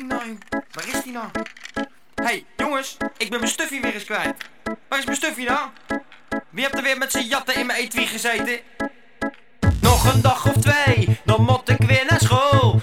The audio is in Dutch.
ik? Nou Waar is die nou? Hé, hey, jongens, ik ben mijn stuffie weer eens kwijt. Waar is mijn stuffie nou? Wie hebt er weer met zijn jatten in mijn etui gezeten? Nog een dag of twee, dan moet ik weer naar school.